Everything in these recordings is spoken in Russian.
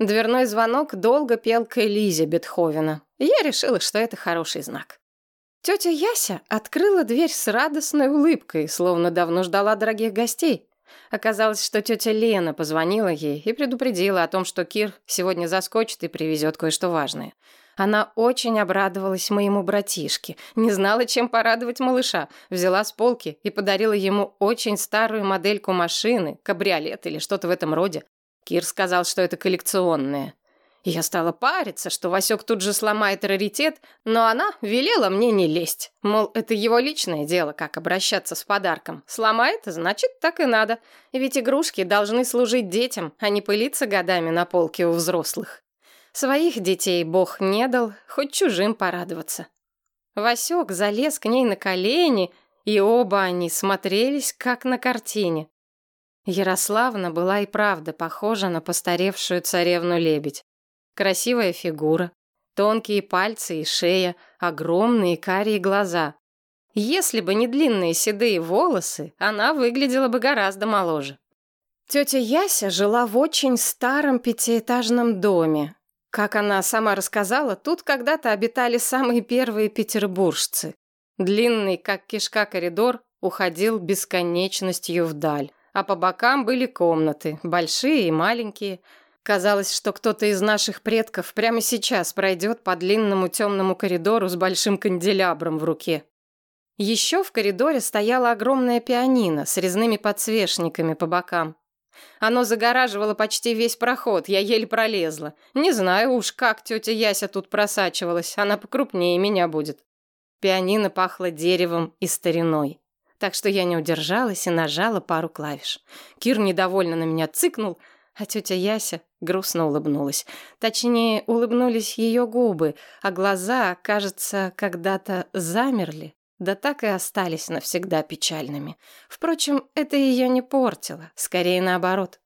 Дверной звонок долго пел к Элизе Бетховена. Я решила, что это хороший знак. Тетя Яся открыла дверь с радостной улыбкой, словно давно ждала дорогих гостей. Оказалось, что тетя Лена позвонила ей и предупредила о том, что Кир сегодня заскочит и привезет кое-что важное. Она очень обрадовалась моему братишке, не знала, чем порадовать малыша, взяла с полки и подарила ему очень старую модельку машины, кабриолет или что-то в этом роде. Кир сказал, что это коллекционное. Я стала париться, что Васек тут же сломает раритет, но она велела мне не лезть. Мол, это его личное дело, как обращаться с подарком. Сломает, значит, так и надо. Ведь игрушки должны служить детям, а не пылиться годами на полке у взрослых. Своих детей Бог не дал, хоть чужим порадоваться. Васек залез к ней на колени, и оба они смотрелись, как на картине. Ярославна была и правда похожа на постаревшую царевну-лебедь. Красивая фигура, тонкие пальцы и шея, огромные карие глаза. Если бы не длинные седые волосы, она выглядела бы гораздо моложе. Тетя Яся жила в очень старом пятиэтажном доме, как она сама рассказала, тут когда-то обитали самые первые петербуржцы. Длинный, как кишка, коридор уходил бесконечностью вдаль, а по бокам были комнаты, большие и маленькие. Казалось, что кто-то из наших предков прямо сейчас пройдет по длинному темному коридору с большим канделябром в руке. Еще в коридоре стояла огромная пианино с резными подсвечниками по бокам. Оно загораживало почти весь проход, я еле пролезла. Не знаю уж, как тетя Яся тут просачивалась, она покрупнее меня будет. Пианино пахло деревом и стариной. Так что я не удержалась и нажала пару клавиш. Кир недовольно на меня цыкнул, а тетя Яся грустно улыбнулась. Точнее, улыбнулись ее губы, а глаза, кажется, когда-то замерли да так и остались навсегда печальными. Впрочем, это ее не портило, скорее наоборот.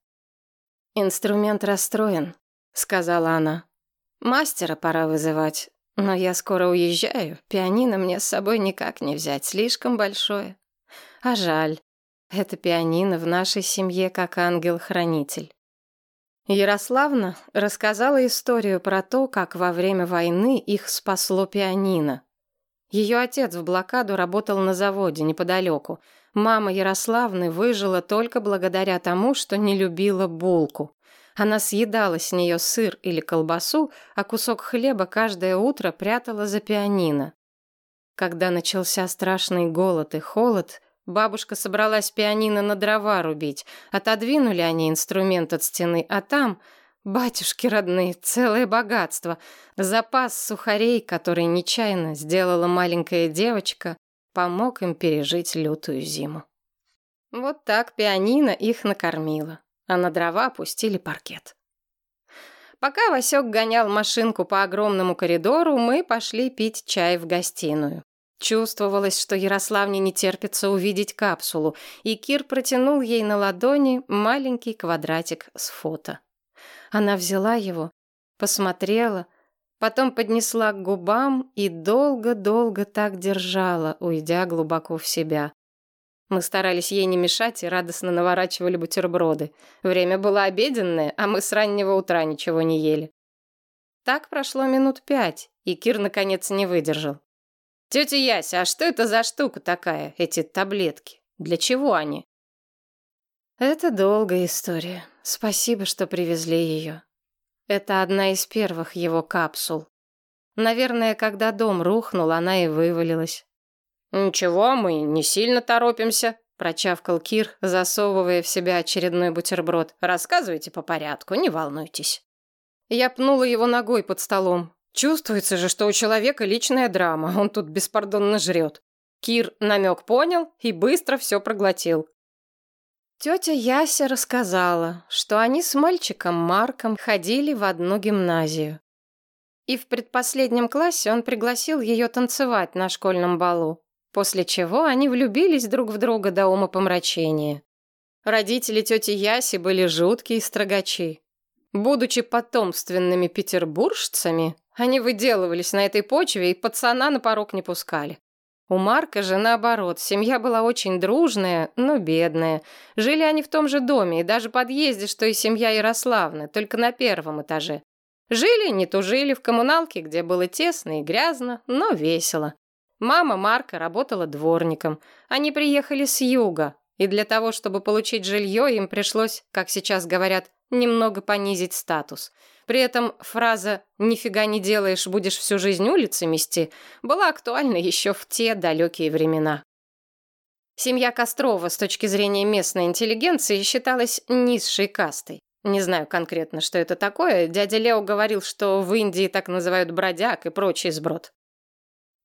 «Инструмент расстроен», — сказала она. «Мастера пора вызывать, но я скоро уезжаю, пианино мне с собой никак не взять, слишком большое. А жаль, это пианино в нашей семье как ангел-хранитель». Ярославна рассказала историю про то, как во время войны их спасло пианино. Ее отец в блокаду работал на заводе неподалеку. Мама Ярославны выжила только благодаря тому, что не любила булку. Она съедала с нее сыр или колбасу, а кусок хлеба каждое утро прятала за пианино. Когда начался страшный голод и холод, бабушка собралась пианино на дрова рубить. Отодвинули они инструмент от стены, а там Батюшки родные, целое богатство. Запас сухарей, который нечаянно сделала маленькая девочка, помог им пережить лютую зиму. Вот так пианино их накормило, а на дрова пустили паркет. Пока Васек гонял машинку по огромному коридору, мы пошли пить чай в гостиную. Чувствовалось, что Ярославне не терпится увидеть капсулу, и Кир протянул ей на ладони маленький квадратик с фото. Она взяла его, посмотрела, потом поднесла к губам и долго-долго так держала, уйдя глубоко в себя. Мы старались ей не мешать и радостно наворачивали бутерброды. Время было обеденное, а мы с раннего утра ничего не ели. Так прошло минут пять, и Кир наконец не выдержал. «Тетя Яся, а что это за штука такая, эти таблетки? Для чего они?» «Это долгая история. Спасибо, что привезли ее. Это одна из первых его капсул. Наверное, когда дом рухнул, она и вывалилась. «Ничего, мы не сильно торопимся», — прочавкал Кир, засовывая в себя очередной бутерброд. «Рассказывайте по порядку, не волнуйтесь». Я пнула его ногой под столом. Чувствуется же, что у человека личная драма, он тут беспардонно жрет. Кир намек понял и быстро все проглотил. Тетя Яся рассказала, что они с мальчиком Марком ходили в одну гимназию. И в предпоследнем классе он пригласил ее танцевать на школьном балу, после чего они влюбились друг в друга до умопомрачения. Родители тети Яси были жуткие строгачи. Будучи потомственными петербуржцами, они выделывались на этой почве и пацана на порог не пускали. У Марка же наоборот, семья была очень дружная, но бедная. Жили они в том же доме и даже подъезде, что и семья Ярославны, только на первом этаже. Жили, не тужили в коммуналке, где было тесно и грязно, но весело. Мама Марка работала дворником. Они приехали с юга, и для того, чтобы получить жилье, им пришлось, как сейчас говорят, немного понизить статус. При этом фраза «нифига не делаешь, будешь всю жизнь улицы мести» была актуальна еще в те далекие времена. Семья Кострова с точки зрения местной интеллигенции считалась низшей кастой. Не знаю конкретно, что это такое. Дядя Лео говорил, что в Индии так называют бродяг и прочий сброд.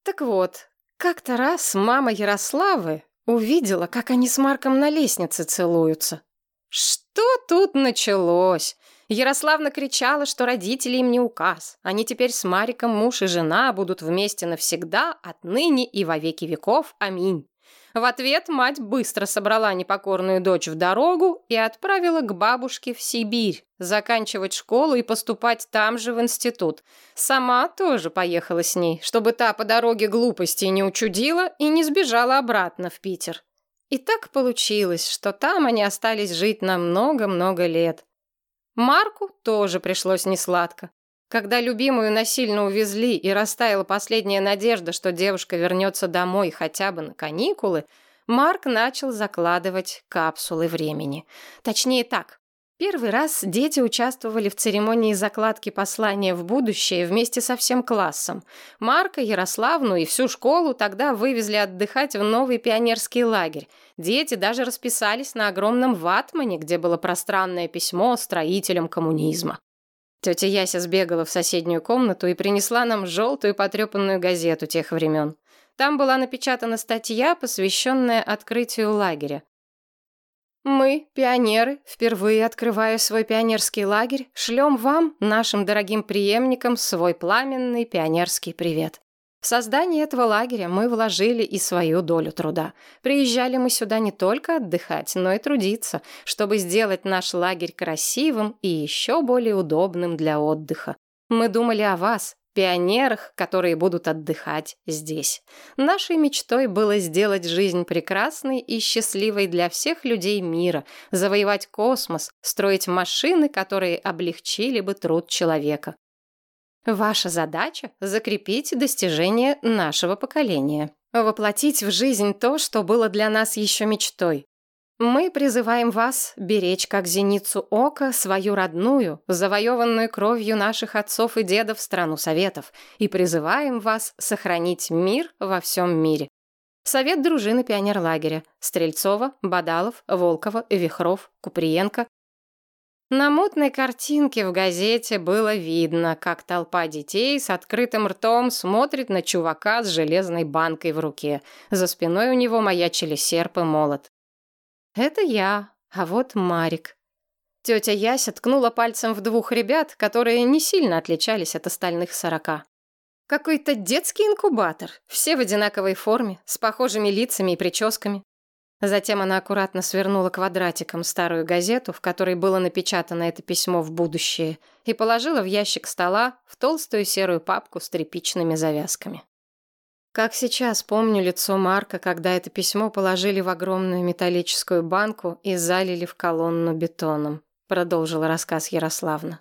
Так вот, как-то раз мама Ярославы увидела, как они с Марком на лестнице целуются. Что тут началось? Ярославна кричала, что родители им не указ. Они теперь с Мариком муж и жена будут вместе навсегда, отныне и во веки веков. Аминь. В ответ мать быстро собрала непокорную дочь в дорогу и отправила к бабушке в Сибирь, заканчивать школу и поступать там же в институт. Сама тоже поехала с ней, чтобы та по дороге глупости не учудила и не сбежала обратно в Питер. И так получилось, что там они остались жить на много-много лет. Марку тоже пришлось несладко. Когда любимую насильно увезли и растаяла последняя надежда, что девушка вернется домой хотя бы на каникулы, Марк начал закладывать капсулы времени. Точнее так, Первый раз дети участвовали в церемонии закладки послания в будущее вместе со всем классом. Марка, Ярославну и всю школу тогда вывезли отдыхать в новый пионерский лагерь. Дети даже расписались на огромном ватмане, где было пространное письмо строителям коммунизма. Тетя Яся сбегала в соседнюю комнату и принесла нам желтую потрепанную газету тех времен. Там была напечатана статья, посвященная открытию лагеря. Мы, пионеры, впервые открывая свой пионерский лагерь, шлем вам, нашим дорогим преемникам, свой пламенный пионерский привет. В создание этого лагеря мы вложили и свою долю труда. Приезжали мы сюда не только отдыхать, но и трудиться, чтобы сделать наш лагерь красивым и еще более удобным для отдыха. Мы думали о вас, пионерах, которые будут отдыхать здесь. Нашей мечтой было сделать жизнь прекрасной и счастливой для всех людей мира, завоевать космос, строить машины, которые облегчили бы труд человека. Ваша задача — закрепить достижения нашего поколения, воплотить в жизнь то, что было для нас еще мечтой. Мы призываем вас беречь как зеницу ока свою родную, завоеванную кровью наших отцов и дедов страну Советов, и призываем вас сохранить мир во всем мире. Совет дружины пионерлагеря Стрельцова, Бадалов, Волкова, Вихров, Куприенко, на мутной картинке в газете было видно, как толпа детей с открытым ртом смотрит на чувака с железной банкой в руке. За спиной у него маячили серп и молот. «Это я, а вот Марик». Тетя Яся ткнула пальцем в двух ребят, которые не сильно отличались от остальных сорока. Какой-то детский инкубатор, все в одинаковой форме, с похожими лицами и прическами. Затем она аккуратно свернула квадратиком старую газету, в которой было напечатано это письмо в будущее, и положила в ящик стола в толстую серую папку с тряпичными завязками. Как сейчас помню лицо Марка, когда это письмо положили в огромную металлическую банку и залили в колонну бетоном, продолжила рассказ Ярославна.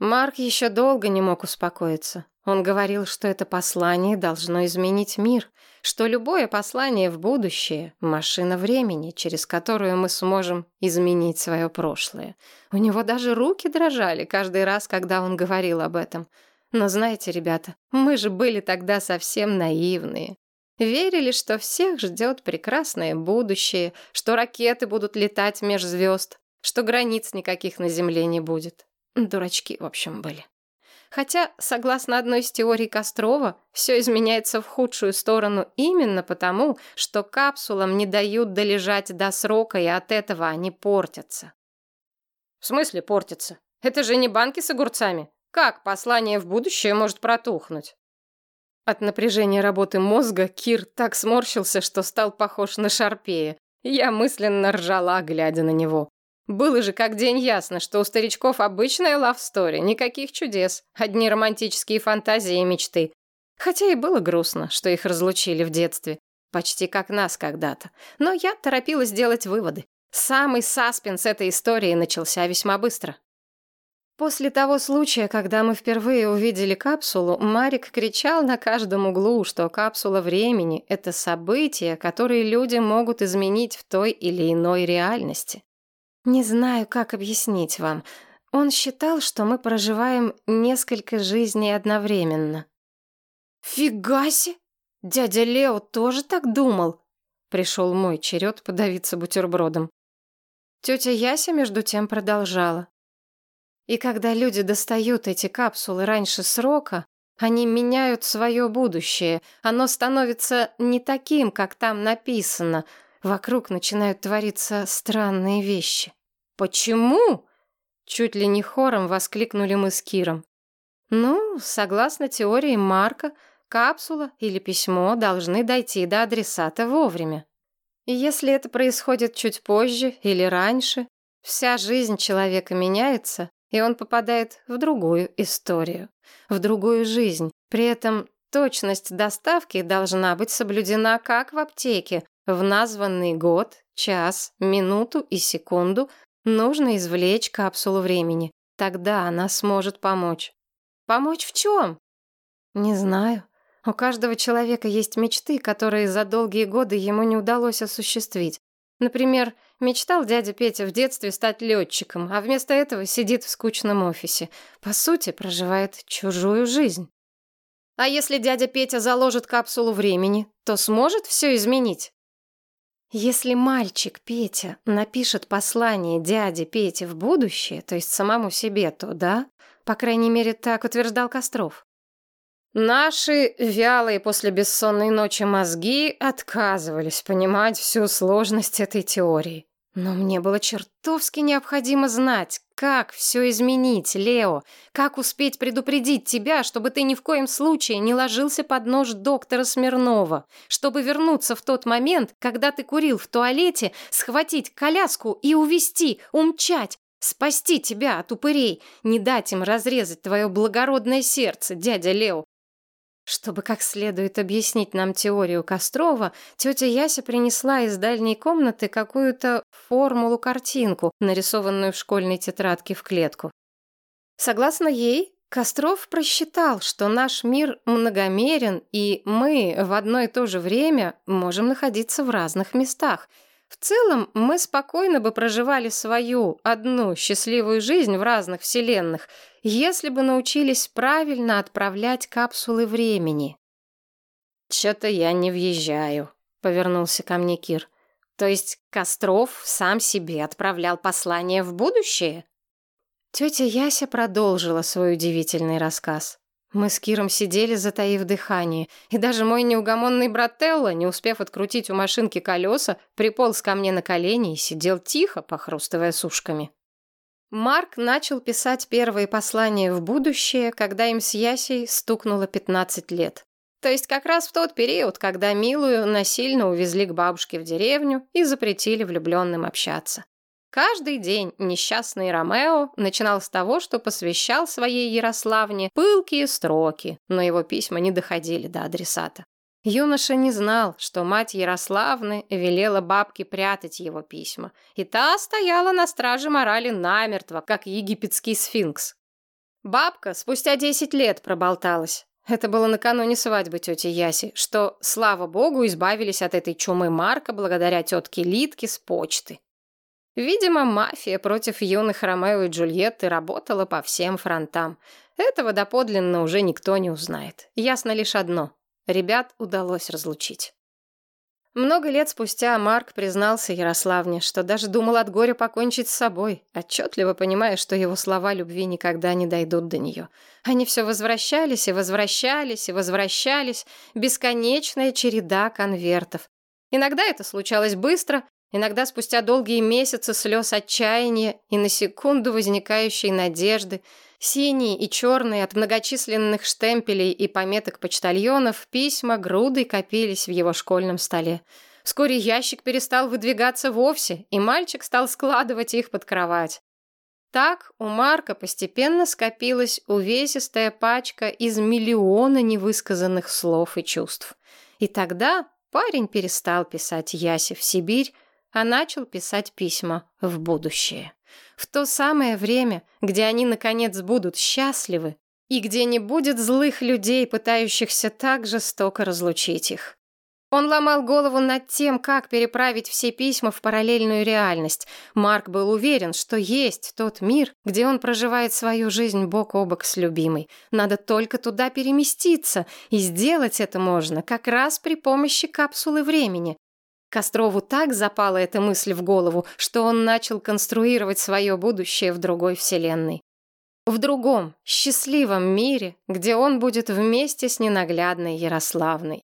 Марк еще долго не мог успокоиться. Он говорил, что это послание должно изменить мир, что любое послание в будущее — машина времени, через которую мы сможем изменить свое прошлое. У него даже руки дрожали каждый раз, когда он говорил об этом. Но знаете, ребята, мы же были тогда совсем наивные. Верили, что всех ждет прекрасное будущее, что ракеты будут летать меж звезд, что границ никаких на Земле не будет. Дурачки, в общем, были. Хотя, согласно одной из теорий Кострова, все изменяется в худшую сторону именно потому, что капсулам не дают долежать до срока, и от этого они портятся. В смысле портятся? Это же не банки с огурцами. Как послание в будущее может протухнуть? От напряжения работы мозга Кир так сморщился, что стал похож на шарпея. Я мысленно ржала, глядя на него. Было же как день ясно, что у старичков обычная лавстори, никаких чудес, одни романтические фантазии и мечты. Хотя и было грустно, что их разлучили в детстве. Почти как нас когда-то. Но я торопилась делать выводы. Самый саспенс этой истории начался весьма быстро. После того случая, когда мы впервые увидели капсулу, Марик кричал на каждом углу, что капсула времени — это событие, которое люди могут изменить в той или иной реальности. Не знаю, как объяснить вам. Он считал, что мы проживаем несколько жизней одновременно. «Фига себе! Дядя Лео тоже так думал!» Пришел мой черед подавиться бутербродом. Тетя Яся, между тем, продолжала. И когда люди достают эти капсулы раньше срока, они меняют свое будущее. Оно становится не таким, как там написано. Вокруг начинают твориться странные вещи. «Почему?» Чуть ли не хором воскликнули мы с Киром. Ну, согласно теории Марка, капсула или письмо должны дойти до адресата вовремя. И если это происходит чуть позже или раньше, вся жизнь человека меняется, и он попадает в другую историю, в другую жизнь. При этом точность доставки должна быть соблюдена как в аптеке. В названный год, час, минуту и секунду нужно извлечь капсулу времени. Тогда она сможет помочь. Помочь в чем? Не знаю. У каждого человека есть мечты, которые за долгие годы ему не удалось осуществить. Например, Мечтал дядя Петя в детстве стать летчиком, а вместо этого сидит в скучном офисе. По сути, проживает чужую жизнь. А если дядя Петя заложит капсулу времени, то сможет все изменить? Если мальчик Петя напишет послание дяде Пете в будущее, то есть самому себе, то да, по крайней мере, так утверждал Костров. Наши вялые после бессонной ночи мозги отказывались понимать всю сложность этой теории. Но мне было чертовски необходимо знать, как все изменить, Лео, как успеть предупредить тебя, чтобы ты ни в коем случае не ложился под нож доктора Смирнова, чтобы вернуться в тот момент, когда ты курил в туалете, схватить коляску и увести, умчать, спасти тебя от упырей, не дать им разрезать твое благородное сердце, дядя Лео, чтобы как следует объяснить нам теорию Кострова, тетя Яся принесла из дальней комнаты какую-то формулу-картинку, нарисованную в школьной тетрадке в клетку. Согласно ей, Костров просчитал, что наш мир многомерен, и мы в одно и то же время можем находиться в разных местах — в целом, мы спокойно бы проживали свою одну счастливую жизнь в разных вселенных, если бы научились правильно отправлять капсулы времени. «Чё-то я не въезжаю», — повернулся ко мне Кир. «То есть Костров сам себе отправлял послание в будущее?» Тетя Яся продолжила свой удивительный рассказ. Мы с Киром сидели, затаив дыхание, и даже мой неугомонный брателло, не успев открутить у машинки колеса, приполз ко мне на колени и сидел тихо, похрустывая сушками. Марк начал писать первые послания в будущее, когда им с Ясей стукнуло 15 лет. То есть как раз в тот период, когда Милую насильно увезли к бабушке в деревню и запретили влюбленным общаться. Каждый день несчастный Ромео начинал с того, что посвящал своей Ярославне пылкие строки, но его письма не доходили до адресата. Юноша не знал, что мать Ярославны велела бабке прятать его письма, и та стояла на страже морали намертво, как египетский сфинкс. Бабка спустя десять лет проболталась. Это было накануне свадьбы тети Яси, что, слава богу, избавились от этой чумы Марка благодаря тетке Литке с почты. Видимо, мафия против юных Ромео и Джульетты работала по всем фронтам. Этого доподлинно уже никто не узнает. Ясно лишь одно — ребят удалось разлучить. Много лет спустя Марк признался Ярославне, что даже думал от горя покончить с собой, отчетливо понимая, что его слова любви никогда не дойдут до нее. Они все возвращались и возвращались и возвращались, бесконечная череда конвертов. Иногда это случалось быстро, Иногда спустя долгие месяцы слез отчаяния и на секунду возникающей надежды, синие и черные от многочисленных штемпелей и пометок почтальонов, письма грудой копились в его школьном столе. Вскоре ящик перестал выдвигаться вовсе, и мальчик стал складывать их под кровать. Так у Марка постепенно скопилась увесистая пачка из миллиона невысказанных слов и чувств. И тогда парень перестал писать Ясе в Сибирь, а начал писать письма в будущее. В то самое время, где они, наконец, будут счастливы, и где не будет злых людей, пытающихся так жестоко разлучить их. Он ломал голову над тем, как переправить все письма в параллельную реальность. Марк был уверен, что есть тот мир, где он проживает свою жизнь бок о бок с любимой. Надо только туда переместиться, и сделать это можно как раз при помощи капсулы времени. Кострову так запала эта мысль в голову, что он начал конструировать свое будущее в другой вселенной. В другом, счастливом мире, где он будет вместе с ненаглядной Ярославной.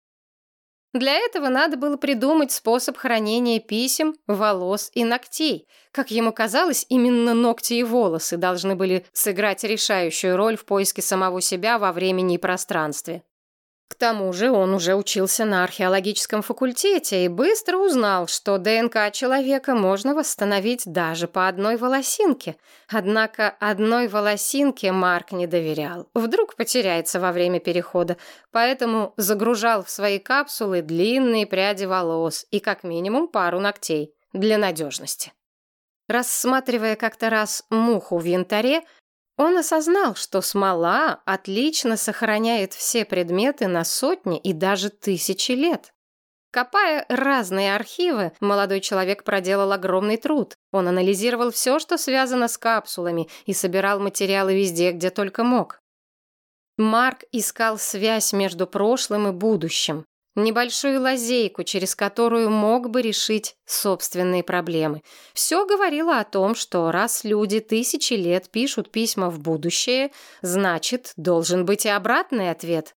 Для этого надо было придумать способ хранения писем, волос и ногтей. Как ему казалось, именно ногти и волосы должны были сыграть решающую роль в поиске самого себя во времени и пространстве. К тому же он уже учился на археологическом факультете и быстро узнал, что ДНК человека можно восстановить даже по одной волосинке. Однако одной волосинке Марк не доверял. Вдруг потеряется во время перехода, поэтому загружал в свои капсулы длинные пряди волос и как минимум пару ногтей для надежности. Рассматривая как-то раз муху в янтаре, он осознал, что смола отлично сохраняет все предметы на сотни и даже тысячи лет. Копая разные архивы, молодой человек проделал огромный труд. Он анализировал все, что связано с капсулами, и собирал материалы везде, где только мог. Марк искал связь между прошлым и будущим небольшую лазейку, через которую мог бы решить собственные проблемы. Все говорило о том, что раз люди тысячи лет пишут письма в будущее, значит, должен быть и обратный ответ.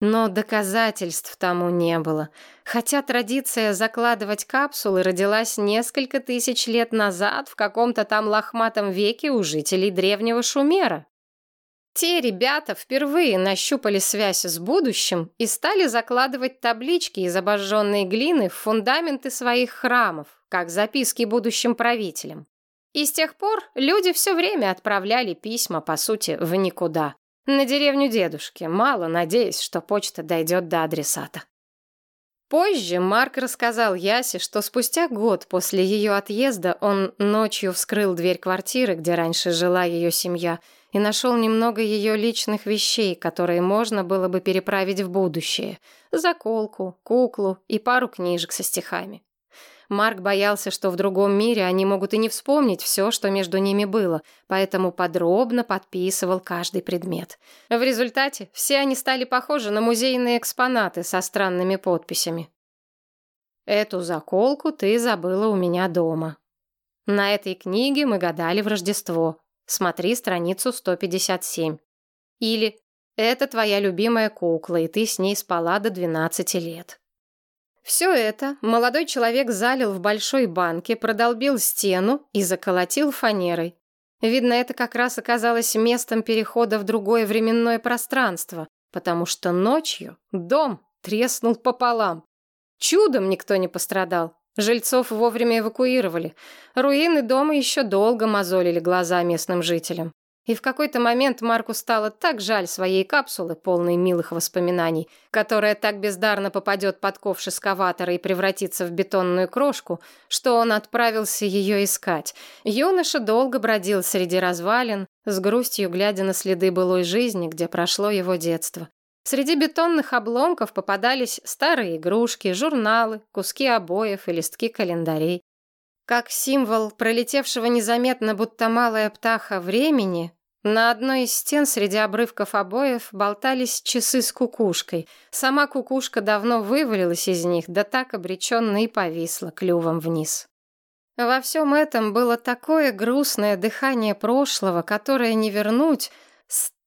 Но доказательств тому не было. Хотя традиция закладывать капсулы родилась несколько тысяч лет назад в каком-то там лохматом веке у жителей древнего Шумера. Те ребята впервые нащупали связь с будущим и стали закладывать таблички из обожженной глины в фундаменты своих храмов, как записки будущим правителям. И с тех пор люди все время отправляли письма, по сути, в никуда. На деревню дедушки, мало надеясь, что почта дойдет до адресата. Позже Марк рассказал Ясе, что спустя год после ее отъезда он ночью вскрыл дверь квартиры, где раньше жила ее семья, и нашел немного ее личных вещей, которые можно было бы переправить в будущее. Заколку, куклу и пару книжек со стихами. Марк боялся, что в другом мире они могут и не вспомнить все, что между ними было, поэтому подробно подписывал каждый предмет. В результате все они стали похожи на музейные экспонаты со странными подписями. «Эту заколку ты забыла у меня дома». На этой книге мы гадали в Рождество. Смотри страницу 157. Или «Это твоя любимая кукла, и ты с ней спала до 12 лет». Все это молодой человек залил в большой банке, продолбил стену и заколотил фанерой. Видно, это как раз оказалось местом перехода в другое временное пространство, потому что ночью дом треснул пополам. Чудом никто не пострадал. Жильцов вовремя эвакуировали. Руины дома еще долго мозолили глаза местным жителям. И в какой-то момент Марку стало так жаль своей капсулы, полной милых воспоминаний, которая так бездарно попадет под ковш эскаватора и превратится в бетонную крошку, что он отправился ее искать. Юноша долго бродил среди развалин, с грустью глядя на следы былой жизни, где прошло его детство. Среди бетонных обломков попадались старые игрушки, журналы, куски обоев и листки календарей. Как символ пролетевшего незаметно, будто малая птаха времени, на одной из стен среди обрывков обоев болтались часы с кукушкой. Сама кукушка давно вывалилась из них, да так обреченно и повисла клювом вниз. Во всем этом было такое грустное дыхание прошлого, которое не вернуть,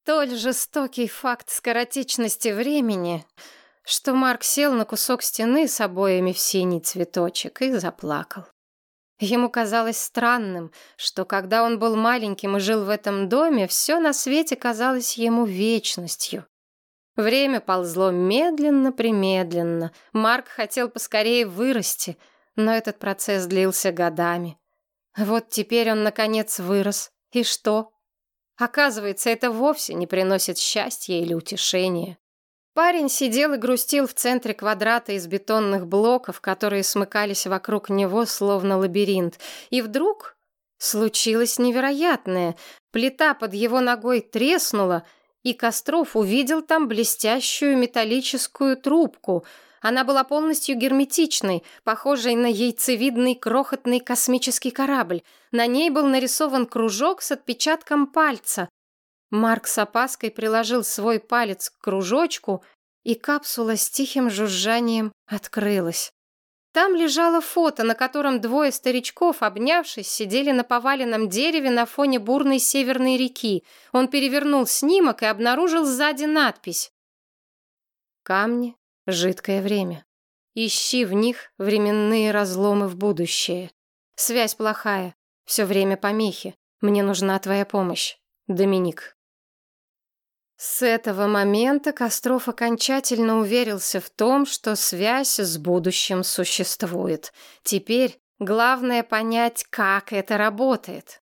столь жестокий факт скоротечности времени, что Марк сел на кусок стены с обоями в синий цветочек и заплакал. Ему казалось странным, что когда он был маленьким и жил в этом доме, все на свете казалось ему вечностью. Время ползло медленно-примедленно. Марк хотел поскорее вырасти, но этот процесс длился годами. Вот теперь он, наконец, вырос И что? Оказывается, это вовсе не приносит счастья или утешения. Парень сидел и грустил в центре квадрата из бетонных блоков, которые смыкались вокруг него, словно лабиринт. И вдруг случилось невероятное. Плита под его ногой треснула, и Костров увидел там блестящую металлическую трубку. Она была полностью герметичной, похожей на яйцевидный крохотный космический корабль. На ней был нарисован кружок с отпечатком пальца. Марк с опаской приложил свой палец к кружочку, и капсула с тихим жужжанием открылась. Там лежало фото, на котором двое старичков, обнявшись, сидели на поваленном дереве на фоне бурной северной реки. Он перевернул снимок и обнаружил сзади надпись. «Камни, жидкое время. Ищи в них временные разломы в будущее. Связь плохая, все время помехи. Мне нужна твоя помощь. Доминик». С этого момента Костров окончательно уверился в том, что связь с будущим существует. Теперь главное понять, как это работает.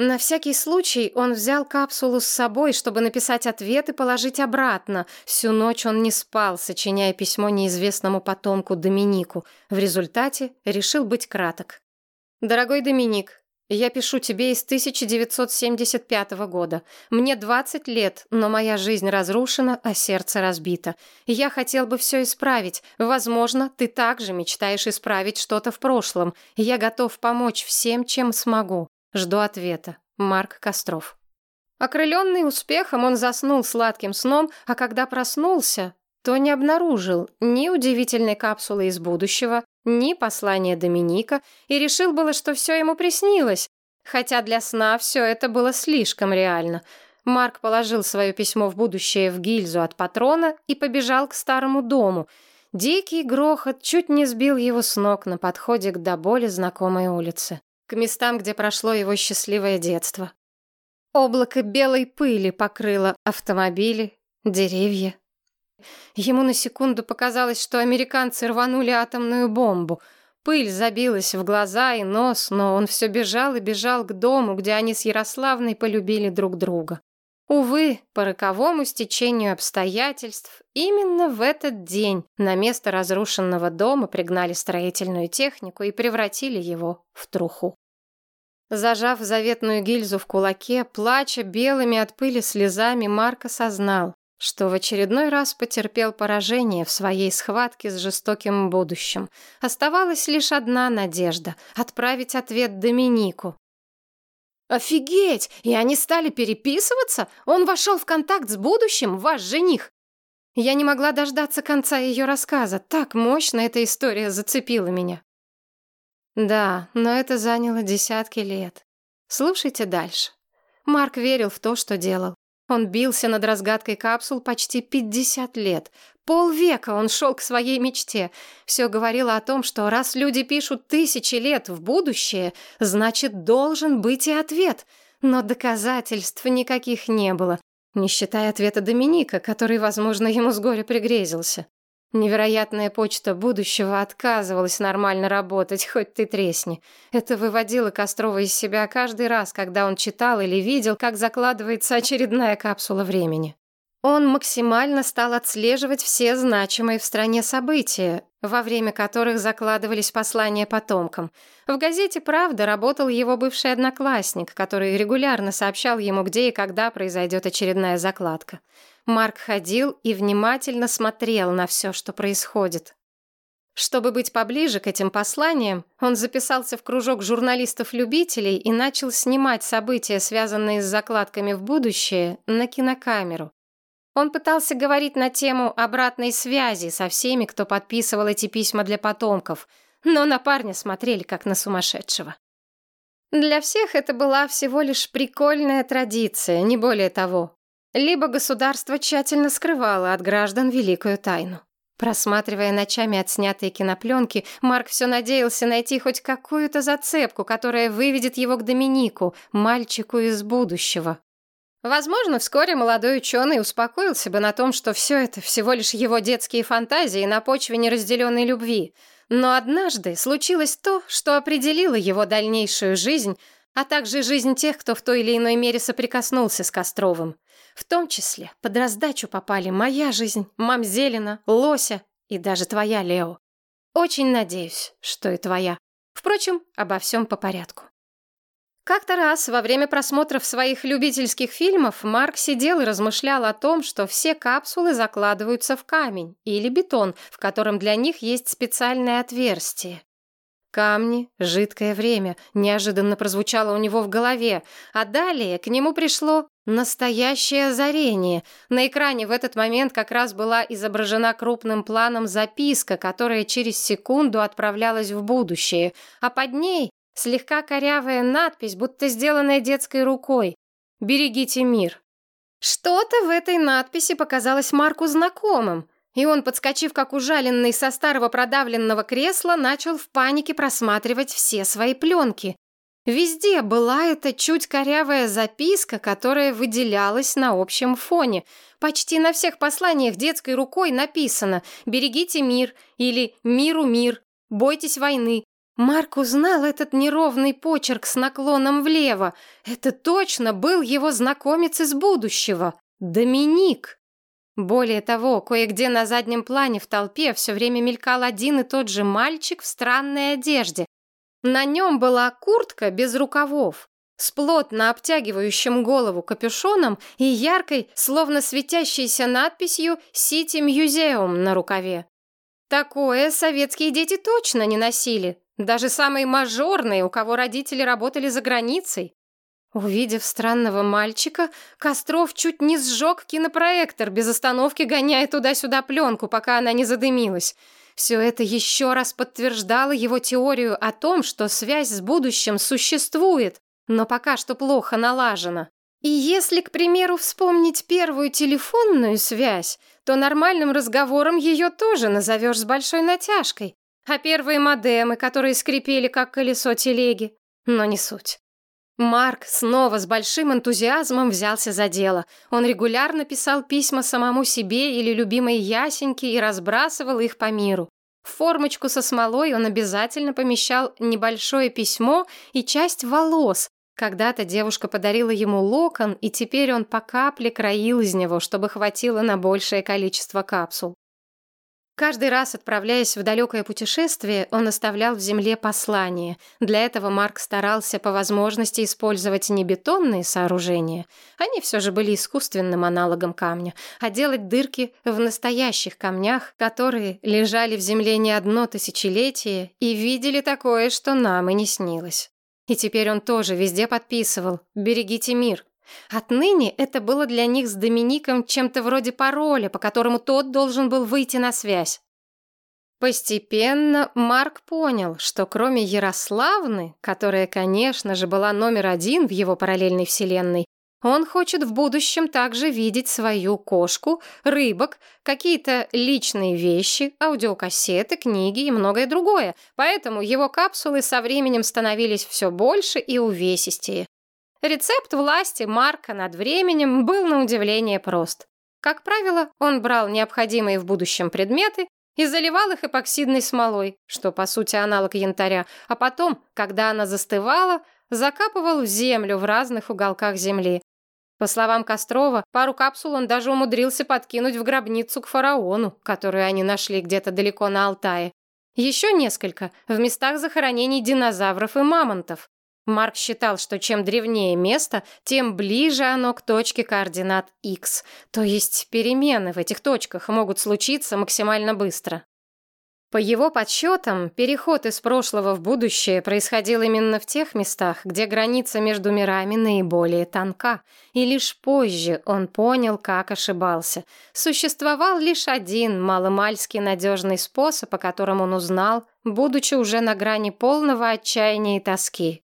На всякий случай он взял капсулу с собой, чтобы написать ответ и положить обратно. Всю ночь он не спал, сочиняя письмо неизвестному потомку Доминику. В результате решил быть краток. «Дорогой Доминик, я пишу тебе из 1975 года. Мне 20 лет, но моя жизнь разрушена, а сердце разбито. Я хотел бы все исправить. Возможно, ты также мечтаешь исправить что-то в прошлом. Я готов помочь всем, чем смогу. Жду ответа. Марк Костров. Окрыленный успехом, он заснул сладким сном, а когда проснулся, то не обнаружил ни удивительной капсулы из будущего, ни послания Доминика, и решил было, что все ему приснилось, хотя для сна все это было слишком реально. Марк положил свое письмо в будущее в гильзу от патрона и побежал к старому дому. Дикий грохот чуть не сбил его с ног на подходе к до боли знакомой улице, к местам, где прошло его счастливое детство. Облако белой пыли покрыло автомобили, деревья, Ему на секунду показалось, что американцы рванули атомную бомбу. Пыль забилась в глаза и нос, но он все бежал и бежал к дому, где они с Ярославной полюбили друг друга. Увы, по роковому стечению обстоятельств, именно в этот день на место разрушенного дома пригнали строительную технику и превратили его в труху. Зажав заветную гильзу в кулаке, плача белыми от пыли слезами, Марк осознал, что в очередной раз потерпел поражение в своей схватке с жестоким будущим. Оставалась лишь одна надежда — отправить ответ Доминику. «Офигеть! И они стали переписываться? Он вошел в контакт с будущим, ваш жених!» Я не могла дождаться конца ее рассказа. Так мощно эта история зацепила меня. Да, но это заняло десятки лет. Слушайте дальше. Марк верил в то, что делал. Он бился над разгадкой капсул почти 50 лет. Полвека он шел к своей мечте. Все говорило о том, что раз люди пишут тысячи лет в будущее, значит, должен быть и ответ. Но доказательств никаких не было, не считая ответа Доминика, который, возможно, ему с горя пригрезился. Невероятная почта будущего отказывалась нормально работать, хоть ты тресни. Это выводило Кострова из себя каждый раз, когда он читал или видел, как закладывается очередная капсула времени. Он максимально стал отслеживать все значимые в стране события, во время которых закладывались послания потомкам. В газете «Правда» работал его бывший одноклассник, который регулярно сообщал ему, где и когда произойдет очередная закладка. Марк ходил и внимательно смотрел на все, что происходит. Чтобы быть поближе к этим посланиям, он записался в кружок журналистов-любителей и начал снимать события, связанные с закладками в будущее, на кинокамеру. Он пытался говорить на тему обратной связи со всеми, кто подписывал эти письма для потомков, но на парня смотрели как на сумасшедшего. Для всех это была всего лишь прикольная традиция, не более того либо государство тщательно скрывало от граждан великую тайну. Просматривая ночами отснятые кинопленки, Марк все надеялся найти хоть какую-то зацепку, которая выведет его к Доминику, мальчику из будущего. Возможно, вскоре молодой ученый успокоился бы на том, что все это всего лишь его детские фантазии на почве неразделенной любви. Но однажды случилось то, что определило его дальнейшую жизнь, а также жизнь тех, кто в той или иной мере соприкоснулся с Костровым. В том числе под раздачу попали моя жизнь, мам Зелена, Лося и даже твоя, Лео. Очень надеюсь, что и твоя. Впрочем, обо всем по порядку. Как-то раз во время просмотров своих любительских фильмов Марк сидел и размышлял о том, что все капсулы закладываются в камень или бетон, в котором для них есть специальное отверстие. Камни, жидкое время, неожиданно прозвучало у него в голове, а далее к нему пришло настоящее озарение. На экране в этот момент как раз была изображена крупным планом записка, которая через секунду отправлялась в будущее, а под ней Слегка корявая надпись, будто сделанная детской рукой. «Берегите мир». Что-то в этой надписи показалось Марку знакомым, и он, подскочив как ужаленный со старого продавленного кресла, начал в панике просматривать все свои пленки. Везде была эта чуть корявая записка, которая выделялась на общем фоне. Почти на всех посланиях детской рукой написано «Берегите мир» или «Миру мир», «Бойтесь войны», Марк узнал этот неровный почерк с наклоном влево. Это точно был его знакомец из будущего. Доминик. Более того, кое-где на заднем плане в толпе все время мелькал один и тот же мальчик в странной одежде. На нем была куртка без рукавов, с плотно обтягивающим голову капюшоном и яркой, словно светящейся надписью «Сити Мьюзеум» на рукаве. Такое советские дети точно не носили, даже самые мажорные, у кого родители работали за границей. Увидев странного мальчика, Костров чуть не сжег кинопроектор, без остановки гоняя туда-сюда пленку, пока она не задымилась. Все это еще раз подтверждало его теорию о том, что связь с будущим существует, но пока что плохо налажена. И если, к примеру, вспомнить первую телефонную связь, то нормальным разговором ее тоже назовешь с большой натяжкой а первые модемы, которые скрипели, как колесо телеги. Но не суть. Марк снова с большим энтузиазмом взялся за дело. Он регулярно писал письма самому себе или любимой Ясеньке и разбрасывал их по миру. В формочку со смолой он обязательно помещал небольшое письмо и часть волос. Когда-то девушка подарила ему локон, и теперь он по капле краил из него, чтобы хватило на большее количество капсул. Каждый раз, отправляясь в далекое путешествие, он оставлял в земле послание. Для этого Марк старался по возможности использовать не бетонные сооружения, они все же были искусственным аналогом камня, а делать дырки в настоящих камнях, которые лежали в земле не одно тысячелетие и видели такое, что нам и не снилось. И теперь он тоже везде подписывал «Берегите мир», Отныне это было для них с Домиником чем-то вроде пароля, по которому тот должен был выйти на связь. Постепенно Марк понял, что кроме Ярославны, которая, конечно же, была номер один в его параллельной вселенной, он хочет в будущем также видеть свою кошку, рыбок, какие-то личные вещи, аудиокассеты, книги и многое другое. Поэтому его капсулы со временем становились все больше и увесистее. Рецепт власти Марка над временем был на удивление прост. Как правило, он брал необходимые в будущем предметы и заливал их эпоксидной смолой, что по сути аналог янтаря, а потом, когда она застывала, закапывал в землю в разных уголках земли. По словам Кострова, пару капсул он даже умудрился подкинуть в гробницу к фараону, которую они нашли где-то далеко на Алтае. Еще несколько в местах захоронений динозавров и мамонтов. Марк считал, что чем древнее место, тем ближе оно к точке координат X, то есть перемены в этих точках могут случиться максимально быстро. По его подсчетам, переход из прошлого в будущее происходил именно в тех местах, где граница между мирами наиболее тонка, и лишь позже он понял, как ошибался. Существовал лишь один маломальский надежный способ, о котором он узнал, будучи уже на грани полного отчаяния и тоски.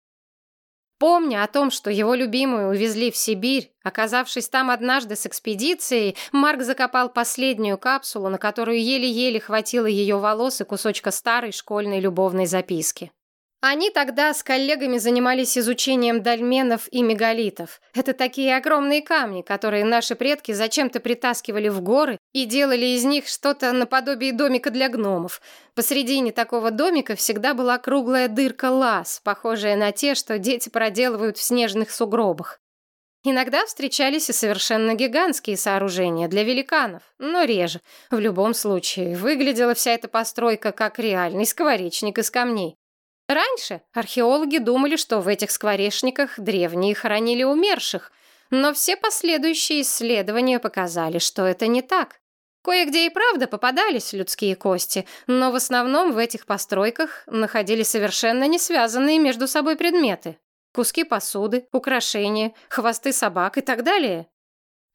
Помня о том, что его любимую увезли в Сибирь, оказавшись там однажды с экспедицией, Марк закопал последнюю капсулу, на которую еле-еле хватило ее волос и кусочка старой школьной любовной записки. Они тогда с коллегами занимались изучением дольменов и мегалитов. Это такие огромные камни, которые наши предки зачем-то притаскивали в горы и делали из них что-то наподобие домика для гномов. Посредине такого домика всегда была круглая дырка-лаз, похожая на те, что дети проделывают в снежных сугробах. Иногда встречались и совершенно гигантские сооружения для великанов, но реже. В любом случае, выглядела вся эта постройка как реальный скворечник из камней. Раньше археологи думали, что в этих скворечниках древние хоронили умерших, но все последующие исследования показали, что это не так. Кое-где и правда попадались людские кости, но в основном в этих постройках находились совершенно не связанные между собой предметы. Куски посуды, украшения, хвосты собак и так далее.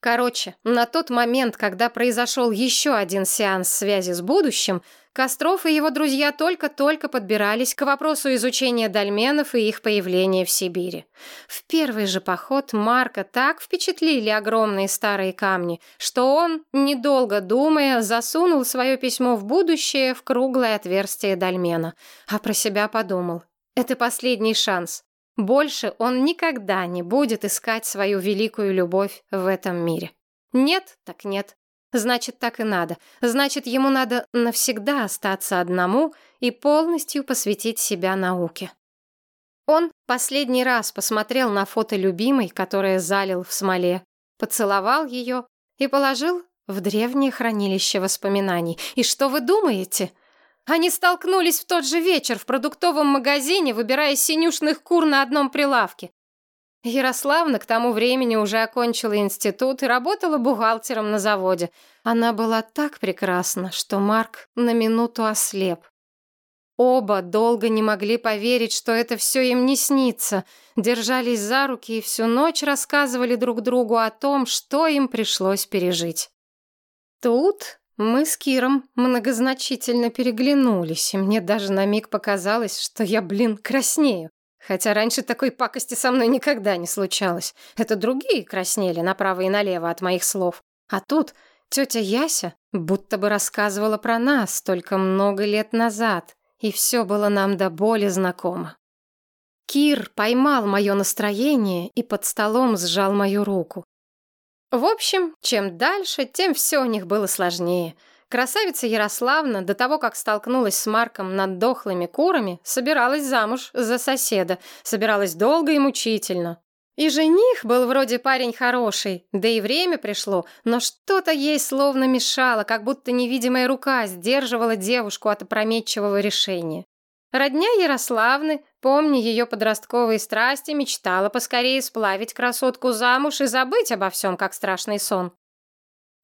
Короче, на тот момент, когда произошел еще один сеанс связи с будущим, Костров и его друзья только-только подбирались к вопросу изучения дольменов и их появления в Сибири. В первый же поход Марка так впечатлили огромные старые камни, что он, недолго думая, засунул свое письмо в будущее в круглое отверстие дольмена, а про себя подумал. Это последний шанс. Больше он никогда не будет искать свою великую любовь в этом мире. Нет, так нет. Значит, так и надо. Значит, ему надо навсегда остаться одному и полностью посвятить себя науке. Он последний раз посмотрел на фото любимой, которое залил в смоле, поцеловал ее и положил в древнее хранилище воспоминаний. И что вы думаете? Они столкнулись в тот же вечер в продуктовом магазине, выбирая синюшных кур на одном прилавке. Ярославна к тому времени уже окончила институт и работала бухгалтером на заводе. Она была так прекрасна, что Марк на минуту ослеп. Оба долго не могли поверить, что это все им не снится, держались за руки и всю ночь рассказывали друг другу о том, что им пришлось пережить. Тут мы с Киром многозначительно переглянулись, и мне даже на миг показалось, что я, блин, краснею. Хотя раньше такой пакости со мной никогда не случалось. Это другие краснели направо и налево от моих слов. А тут тетя Яся будто бы рассказывала про нас только много лет назад, и все было нам до боли знакомо. Кир поймал мое настроение и под столом сжал мою руку. В общем, чем дальше, тем все у них было сложнее — Красавица Ярославна, до того, как столкнулась с Марком над дохлыми курами, собиралась замуж за соседа, собиралась долго и мучительно. И жених был вроде парень хороший, да и время пришло, но что-то ей словно мешало, как будто невидимая рука сдерживала девушку от опрометчивого решения. Родня Ярославны, помня ее подростковые страсти, мечтала поскорее сплавить красотку замуж и забыть обо всем, как страшный сон.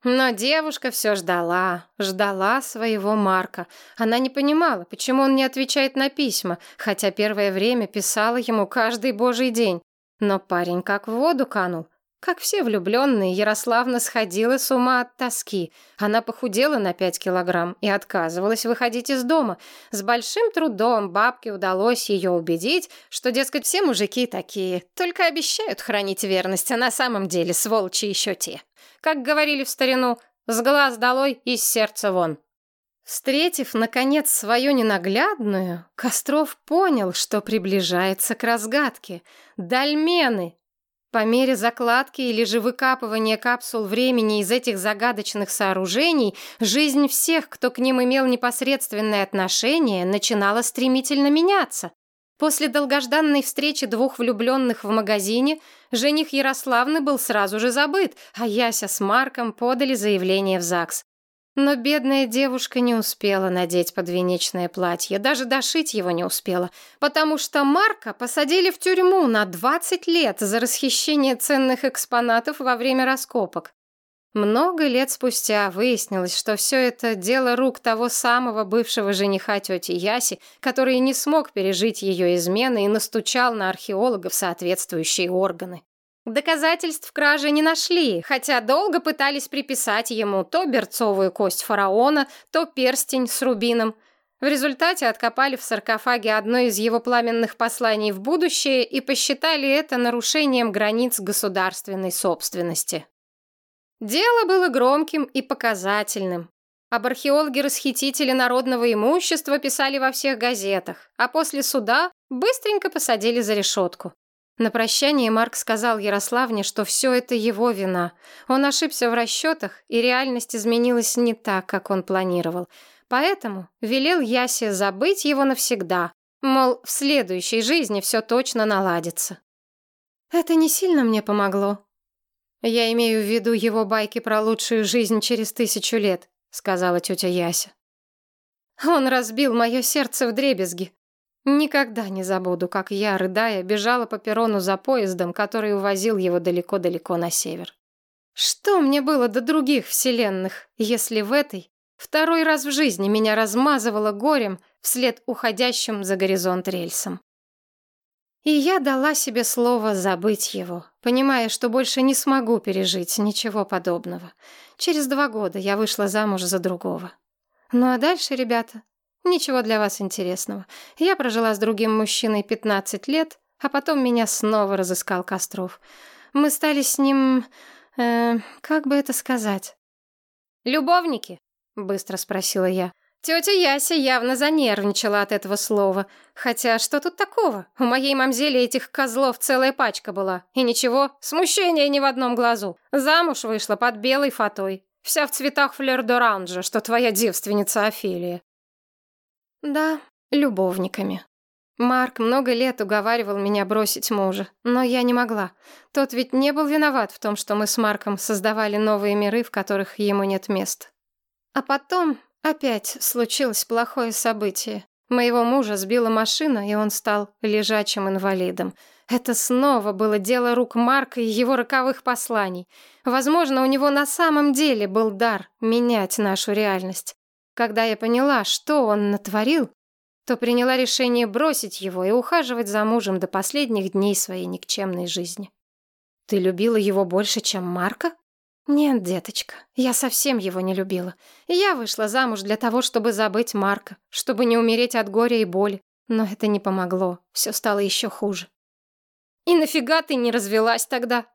Но девушка все ждала, ждала своего Марка. Она не понимала, почему он не отвечает на письма, хотя первое время писала ему каждый божий день. Но парень как в воду канул. Как все влюбленные, Ярославна сходила с ума от тоски. Она похудела на пять килограмм и отказывалась выходить из дома. С большим трудом бабке удалось ее убедить, что, дескать, все мужики такие, только обещают хранить верность, а на самом деле сволочи еще те. Как говорили в старину, с глаз долой и с сердца вон. Встретив, наконец, свою ненаглядную, Костров понял, что приближается к разгадке. Дольмены, по мере закладки или же выкапывания капсул времени из этих загадочных сооружений, жизнь всех, кто к ним имел непосредственное отношение, начинала стремительно меняться. После долгожданной встречи двух влюбленных в магазине жених Ярославны был сразу же забыт, а Яся с Марком подали заявление в ЗАГС. Но бедная девушка не успела надеть подвенечное платье, даже дошить его не успела, потому что Марка посадили в тюрьму на 20 лет за расхищение ценных экспонатов во время раскопок. Много лет спустя выяснилось, что все это дело рук того самого бывшего жениха тети Яси, который не смог пережить ее измены и настучал на археологов соответствующие органы. Доказательств кражи не нашли, хотя долго пытались приписать ему то берцовую кость фараона, то перстень с рубином. В результате откопали в саркофаге одно из его пламенных посланий в будущее и посчитали это нарушением границ государственной собственности. Дело было громким и показательным. Об археологе-расхитителе народного имущества писали во всех газетах, а после суда быстренько посадили за решетку. На прощание Марк сказал Ярославне, что все это его вина. Он ошибся в расчетах, и реальность изменилась не так, как он планировал. Поэтому велел Ясе забыть его навсегда, мол, в следующей жизни все точно наладится. Это не сильно мне помогло. Я имею в виду его байки про лучшую жизнь через тысячу лет, сказала тетя Яся. Он разбил мое сердце в дребезги. Никогда не забуду, как я, рыдая, бежала по перрону за поездом, который увозил его далеко-далеко на север. Что мне было до других вселенных, если в этой второй раз в жизни меня размазывало горем вслед уходящим за горизонт рельсам? И я дала себе слово забыть его, понимая, что больше не смогу пережить ничего подобного. Через два года я вышла замуж за другого. Ну а дальше, ребята, ничего для вас интересного. Я прожила с другим мужчиной 15 лет, а потом меня снова разыскал Костров. Мы стали с ним... Э, как бы это сказать? «Любовники?» — быстро спросила я. Тетя Яся явно занервничала от этого слова. Хотя что тут такого? У моей мамзели этих козлов целая пачка была. И ничего, смущения ни в одном глазу. Замуж вышла под белой фатой. Вся в цветах флёр-д'оранжа, что твоя девственница Офелия. Да, любовниками. Марк много лет уговаривал меня бросить мужа, но я не могла. Тот ведь не был виноват в том, что мы с Марком создавали новые миры, в которых ему нет места. А потом опять случилось плохое событие. Моего мужа сбила машина, и он стал лежачим инвалидом. Это снова было дело рук Марка и его роковых посланий. Возможно, у него на самом деле был дар менять нашу реальность. Когда я поняла, что он натворил, то приняла решение бросить его и ухаживать за мужем до последних дней своей никчемной жизни. Ты любила его больше, чем Марка? Нет, деточка, я совсем его не любила. Я вышла замуж для того, чтобы забыть Марка, чтобы не умереть от горя и боли. Но это не помогло, все стало еще хуже. И нафига ты не развелась тогда?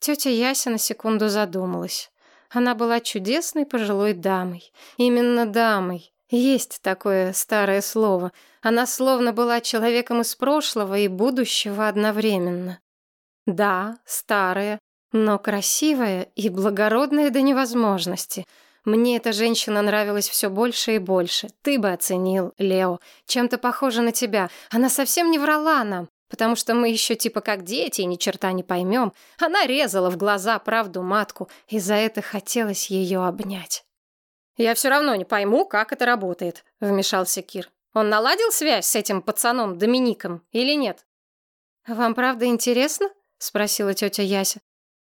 Тетя Яся на секунду задумалась. Она была чудесной пожилой дамой. Именно дамой. Есть такое старое слово. Она словно была человеком из прошлого и будущего одновременно. Да, старая, но красивая и благородная до невозможности. Мне эта женщина нравилась все больше и больше. Ты бы оценил, Лео. Чем-то похожа на тебя. Она совсем не врала нам. Потому что мы еще типа как дети и ни черта не поймем. Она резала в глаза правду матку, и за это хотелось ее обнять. «Я все равно не пойму, как это работает», — вмешался Кир. «Он наладил связь с этим пацаном Домиником или нет?» «Вам правда интересно?» — спросила тетя Яся.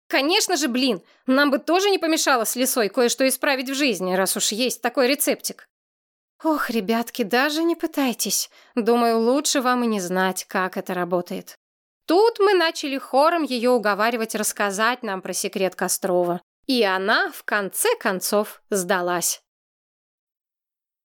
«Конечно же, блин! Нам бы тоже не помешало с лесой кое-что исправить в жизни, раз уж есть такой рецептик». Ох, ребятки, даже не пытайтесь. Думаю, лучше вам и не знать, как это работает. Тут мы начали хором ее уговаривать рассказать нам про секрет Кострова. И она, в конце концов, сдалась.